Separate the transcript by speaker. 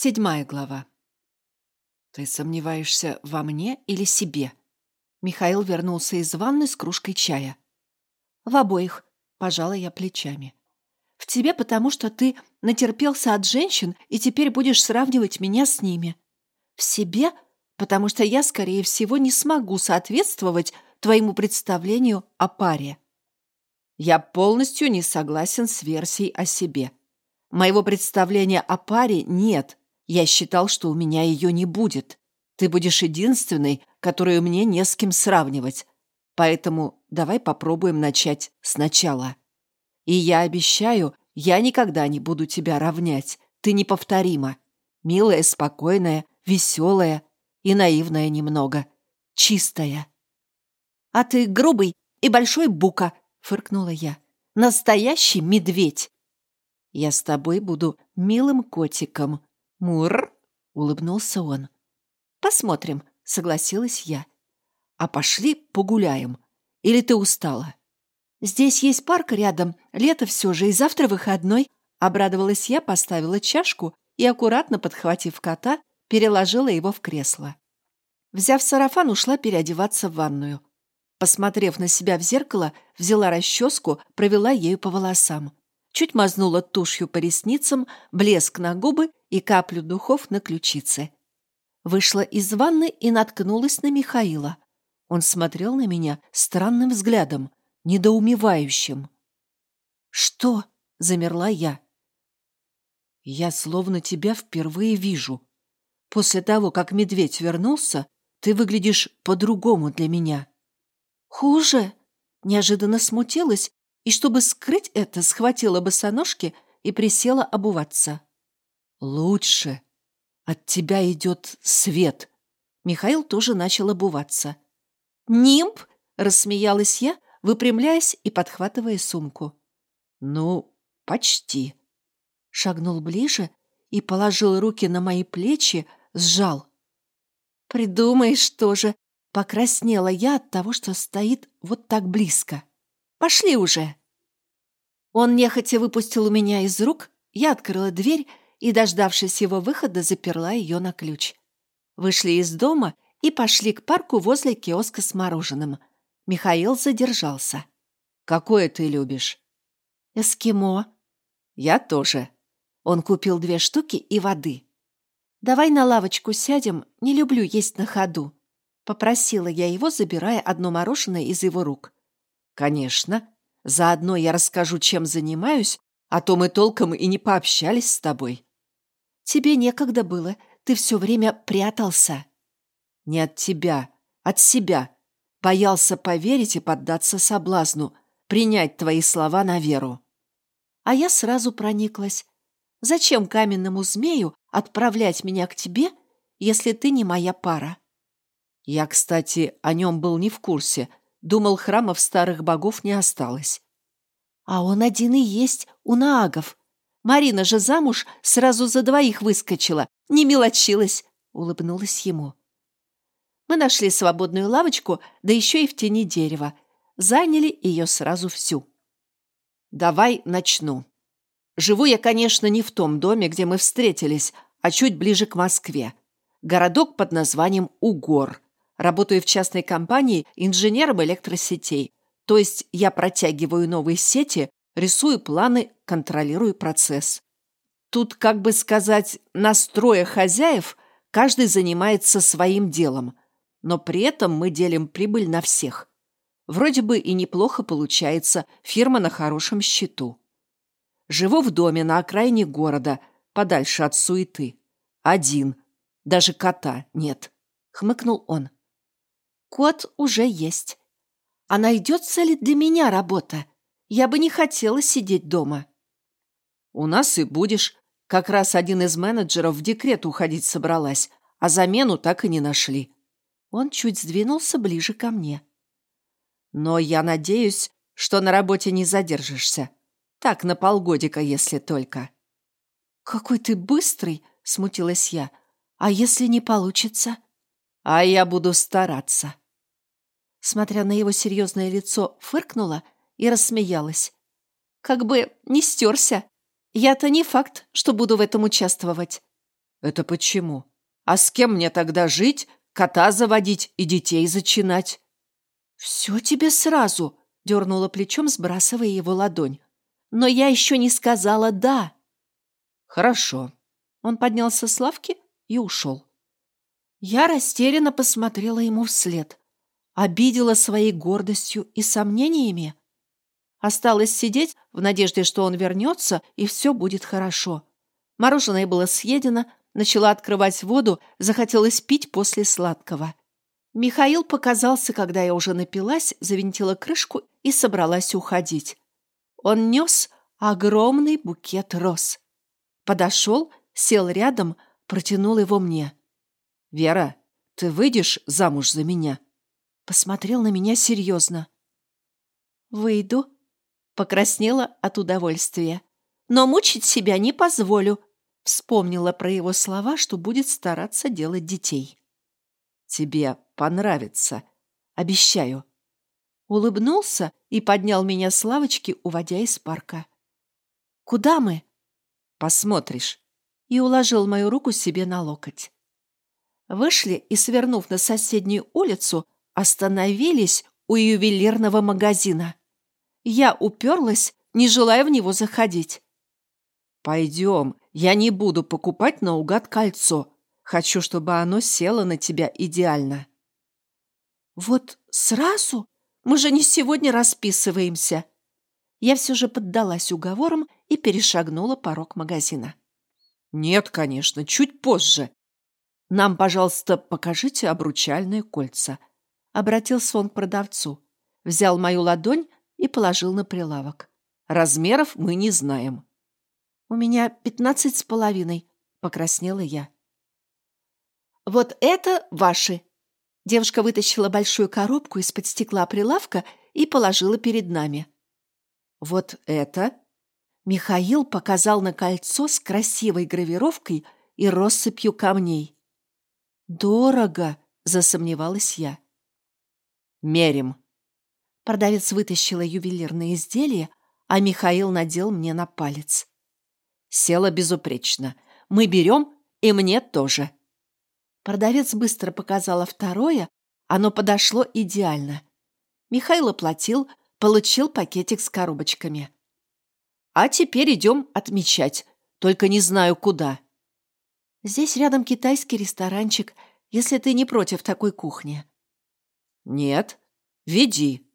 Speaker 1: Седьмая глава. «Ты сомневаешься во мне или себе?» Михаил вернулся из ванны с кружкой чая.
Speaker 2: «В обоих», — пожала я плечами. «В тебе, потому что ты натерпелся от женщин и теперь будешь сравнивать меня с ними. В себе, потому что я, скорее всего, не смогу соответствовать твоему представлению о паре».
Speaker 1: Я полностью не согласен с версией о себе. Моего представления о паре нет. Я считал, что у меня ее не будет. Ты будешь единственной, которую мне не с кем сравнивать. Поэтому давай попробуем начать сначала. И я обещаю, я никогда не буду тебя равнять. Ты неповторима. Милая, спокойная, веселая и наивная немного. Чистая.
Speaker 2: «А ты грубый и большой бука», — фыркнула я. «Настоящий медведь».
Speaker 1: «Я с тобой буду милым котиком. Мур!» — улыбнулся он.
Speaker 2: «Посмотрим», — согласилась я.
Speaker 1: «А пошли погуляем. Или ты устала?»
Speaker 2: «Здесь есть парк рядом, лето все же, и завтра выходной», — обрадовалась я, поставила чашку и, аккуратно подхватив кота, переложила его в кресло. Взяв сарафан, ушла переодеваться в ванную. Посмотрев на себя в зеркало, взяла расческу, провела ею по волосам чуть мазнула тушью по ресницам, блеск на губы и каплю духов на ключице. Вышла из ванны и наткнулась на Михаила. Он смотрел на меня странным взглядом, недоумевающим. «Что?» — замерла я. «Я словно тебя впервые вижу. После того, как медведь вернулся, ты выглядишь по-другому для меня». «Хуже?» Неожиданно смутилась и, чтобы скрыть это, схватила босоножки и присела обуваться.
Speaker 1: «Лучше. От тебя идет свет».
Speaker 2: Михаил тоже начал обуваться. «Нимб!» — рассмеялась я, выпрямляясь и подхватывая сумку.
Speaker 1: «Ну, почти».
Speaker 2: Шагнул ближе и положил руки на мои плечи, сжал. «Придумаешь тоже!» — покраснела я от того, что стоит вот так близко. «Пошли уже!» Он нехотя выпустил у меня из рук, я открыла дверь и, дождавшись его выхода, заперла ее на ключ. Вышли из дома и пошли к парку возле киоска с мороженым. Михаил задержался.
Speaker 1: «Какое ты любишь?»
Speaker 2: «Эскимо».
Speaker 1: «Я тоже».
Speaker 2: Он купил две штуки и воды. «Давай на лавочку сядем, не люблю есть на ходу», — попросила я его, забирая одно мороженое из его рук.
Speaker 1: «Конечно», Заодно я расскажу, чем занимаюсь, а то мы толком и не пообщались с тобой.
Speaker 2: Тебе некогда было, ты все время прятался.
Speaker 1: Не от тебя, от себя. Боялся поверить и поддаться соблазну, принять твои слова на веру.
Speaker 2: А я сразу прониклась. Зачем каменному змею отправлять меня к тебе, если ты не моя пара?
Speaker 1: Я, кстати, о нем был не в курсе, Думал, храмов старых богов не осталось.
Speaker 2: А он один и есть, у наагов. Марина же замуж сразу за двоих выскочила, не мелочилась, улыбнулась ему. Мы нашли свободную лавочку, да еще и в тени дерева. Заняли ее сразу всю.
Speaker 1: Давай начну. Живу я, конечно, не в том доме, где мы встретились, а чуть ближе к Москве. Городок под названием Угор – Работаю в частной компании инженером электросетей. То есть я протягиваю новые сети, рисую планы, контролирую процесс. Тут, как бы сказать, настроя хозяев, каждый занимается своим делом. Но при этом мы делим прибыль на всех. Вроде бы и неплохо получается, фирма на хорошем счету. Живу в доме на окраине города, подальше от суеты. Один. Даже кота нет. Хмыкнул он.
Speaker 2: Кот уже есть. А найдется ли для меня работа? Я бы не хотела сидеть дома.
Speaker 1: У нас и будешь. Как раз один из менеджеров в декрет уходить собралась, а замену так и не нашли.
Speaker 2: Он чуть сдвинулся ближе ко мне.
Speaker 1: Но я надеюсь, что на работе не задержишься. Так, на полгодика, если только.
Speaker 2: Какой ты быстрый, смутилась я. А если не получится?
Speaker 1: А я буду стараться.
Speaker 2: Смотря на его серьезное лицо, фыркнула и рассмеялась. Как бы не стерся. Я-то не факт, что буду в этом участвовать.
Speaker 1: Это почему? А с кем мне тогда жить, кота заводить и детей зачинать?
Speaker 2: Все тебе сразу, дернула плечом, сбрасывая его ладонь. Но я еще не сказала «да».
Speaker 1: Хорошо.
Speaker 2: Он поднялся с лавки и ушел. Я растерянно посмотрела ему вслед. Обидела своей гордостью и сомнениями. Осталось сидеть в надежде, что он вернется, и все будет хорошо. Мороженое было съедено, начала открывать воду, захотелось пить после сладкого. Михаил показался, когда я уже напилась, завинтила крышку и собралась уходить. Он нес огромный букет роз. Подошел, сел рядом, протянул его мне.
Speaker 1: «Вера, ты выйдешь замуж за меня?»
Speaker 2: Посмотрел на меня серьезно. «Выйду», покраснела от удовольствия. «Но мучить себя не позволю», вспомнила про его слова, что будет стараться делать детей.
Speaker 1: «Тебе понравится, обещаю».
Speaker 2: Улыбнулся и поднял меня с лавочки, уводя из парка. «Куда мы?»
Speaker 1: «Посмотришь».
Speaker 2: И уложил мою руку себе на локоть. Вышли и, свернув на соседнюю улицу, остановились у ювелирного магазина. Я уперлась, не желая в него заходить.
Speaker 1: «Пойдем, я не буду покупать наугад кольцо. Хочу, чтобы оно село на тебя идеально».
Speaker 2: «Вот сразу? Мы же не сегодня расписываемся». Я все же поддалась уговорам и перешагнула порог магазина.
Speaker 1: «Нет, конечно, чуть позже. Нам, пожалуйста, покажите обручальные кольца».
Speaker 2: Обратился он к продавцу. Взял мою ладонь и положил на прилавок.
Speaker 1: «Размеров мы не знаем».
Speaker 2: «У меня пятнадцать с половиной», — покраснела я. «Вот это ваши!» Девушка вытащила большую коробку из-под стекла прилавка и положила перед нами.
Speaker 1: «Вот это?»
Speaker 2: Михаил показал на кольцо с красивой гравировкой и россыпью камней. «Дорого!» — засомневалась я.
Speaker 1: «Мерим!»
Speaker 2: Продавец вытащила ювелирное изделие, а Михаил надел мне на палец.
Speaker 1: «Села безупречно. Мы берем, и мне тоже!»
Speaker 2: Продавец быстро показала второе, оно подошло идеально. Михаил оплатил, получил пакетик с коробочками.
Speaker 1: А теперь идем отмечать, только не знаю куда.
Speaker 2: Здесь рядом китайский ресторанчик, если ты не против такой кухни.
Speaker 1: Нет, веди.